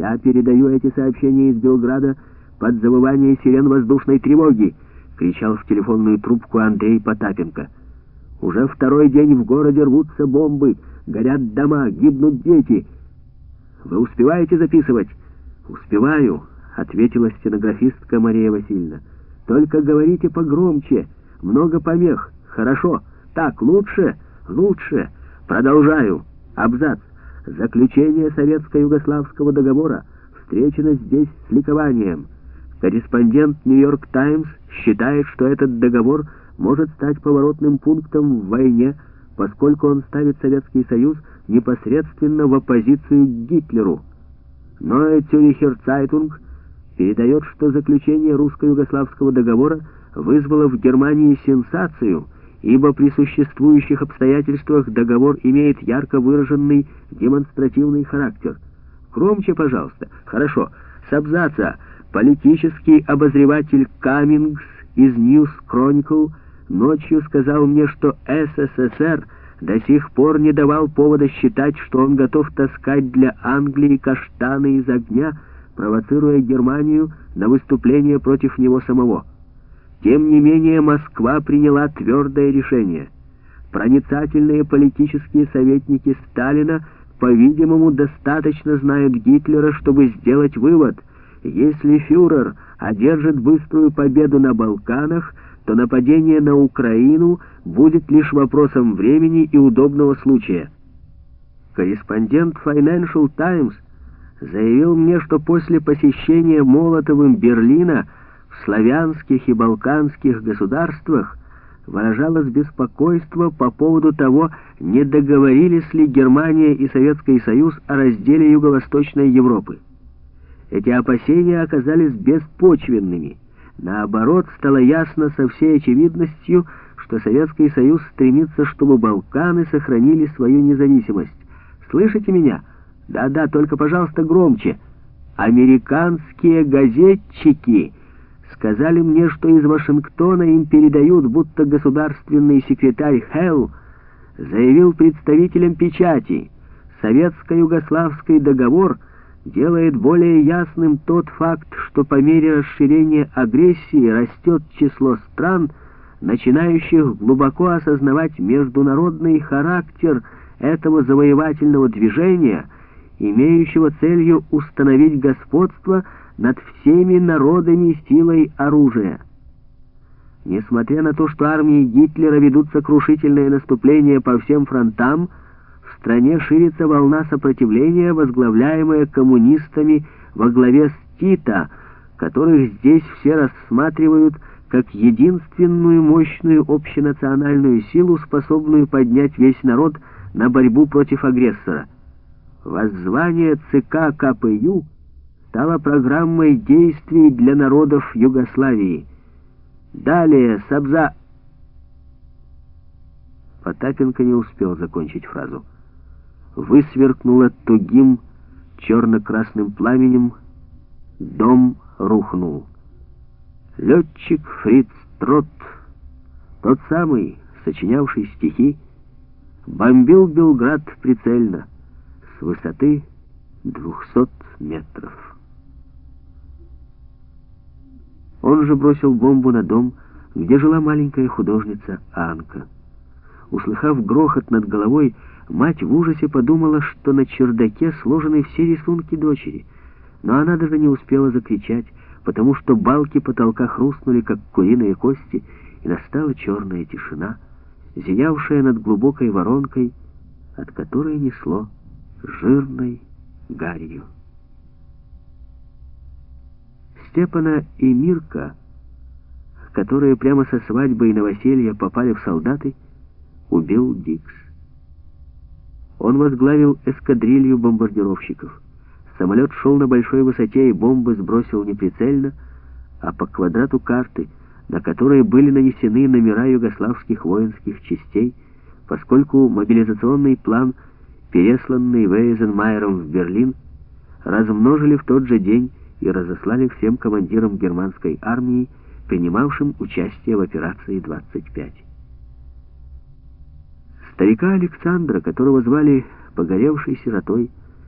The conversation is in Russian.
Я передаю эти сообщения из Белграда под завывание сирен воздушной тревоги, кричал в телефонную трубку Андрей Потапенко. Уже второй день в городе рвутся бомбы, горят дома, гибнут дети. Вы успеваете записывать? Успеваю, ответила стенографистка Мария Васильевна. Только говорите погромче, много помех. Хорошо. Так, лучше, лучше. Продолжаю. Абзац. Заключение Советско-Югославского договора встречено здесь с ликованием. Корреспондент «Нью-Йорк Таймс» считает, что этот договор может стать поворотным пунктом в войне, поскольку он ставит Советский Союз непосредственно в оппозицию к Гитлеру. Но Цюрихер Цайтунг передает, что заключение русско-югославского договора вызвало в Германии сенсацию – ибо при существующих обстоятельствах договор имеет ярко выраженный демонстративный характер. Громче, пожалуйста. Хорошо. С абзаца. Политический обозреватель Каммингс из News Chronicle ночью сказал мне, что СССР до сих пор не давал повода считать, что он готов таскать для Англии каштаны из огня, провоцируя Германию на выступление против него самого. Тем не менее, Москва приняла твердое решение. Проницательные политические советники Сталина, по-видимому, достаточно знают Гитлера, чтобы сделать вывод. Если фюрер одержит быструю победу на Балканах, то нападение на Украину будет лишь вопросом времени и удобного случая. Корреспондент Financial Times заявил мне, что после посещения Молотовым Берлина в славянских и балканских государствах выражалось беспокойство по поводу того, не договорились ли Германия и Советский Союз о разделе Юго-Восточной Европы. Эти опасения оказались беспочвенными. Наоборот, стало ясно со всей очевидностью, что Советский Союз стремится, чтобы Балканы сохранили свою независимость. Слышите меня? Да-да, только, пожалуйста, громче. Американские газетчики Сказали мне, что из Вашингтона им передают, будто государственный секретарь Хелл заявил представителям печати, советско-югославский договор делает более ясным тот факт, что по мере расширения агрессии растет число стран, начинающих глубоко осознавать международный характер этого завоевательного движения, имеющего целью установить господство над всеми народами силой оружия. Несмотря на то, что армии Гитлера ведут сокрушительное наступление по всем фронтам, в стране ширится волна сопротивления, возглавляемая коммунистами во главе с Тита, которых здесь все рассматривают как единственную мощную общенациональную силу, способную поднять весь народ на борьбу против агрессора. Воззвание ЦК КПЮ — стала программой действий для народов Югославии. Далее, Сабза... Потапенко не успел закончить фразу. Высверкнуло тугим черно-красным пламенем, дом рухнул. Летчик Фриц Трот, тот самый, сочинявший стихи, бомбил Белград прицельно с высоты 200 метров. Он же бросил бомбу на дом, где жила маленькая художница Анка. Услыхав грохот над головой, мать в ужасе подумала, что на чердаке сложены все рисунки дочери. Но она даже не успела закричать, потому что балки потолка хрустнули, как куриные кости, и настала черная тишина, зиявшая над глубокой воронкой, от которой несло жирной гарью. Степана и Мирка, которые прямо со свадьбы и новоселья попали в солдаты, убил Дикс. Он возглавил эскадрилью бомбардировщиков. Самолет шел на большой высоте и бомбы сбросил неприцельно, а по квадрату карты, на которой были нанесены номера югославских воинских частей, поскольку мобилизационный план, пересланный Вейзенмайером в Берлин, размножили в тот же день и разослали всем командирам германской армии, принимавшим участие в операции 25. Старика Александра, которого звали погоревшей сиротой,